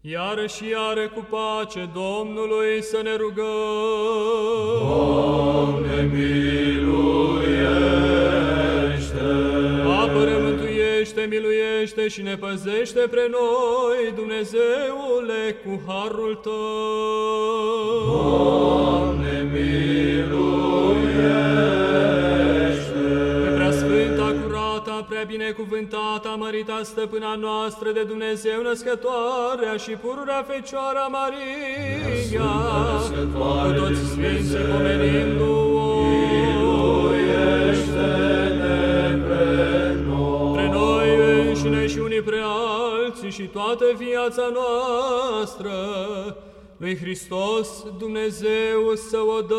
Iară și iară cu pace Domnului să ne rugăm. Doamne, miluiește! Apără, mântuiește, miluiește și ne păzește pre noi, Dumnezeule, cu harul Tău. Doamne, prea binecuvântata, mărita stăpâna noastră de Dumnezeu născătoarea și pururea Fecioara Maria, Născătoare cu toți sfinții pomenindu-o, Miluiește-ne pe noi! Pre noi înșine și unii pre alții și toată viața noastră, lui Hristos Dumnezeu să o dăm.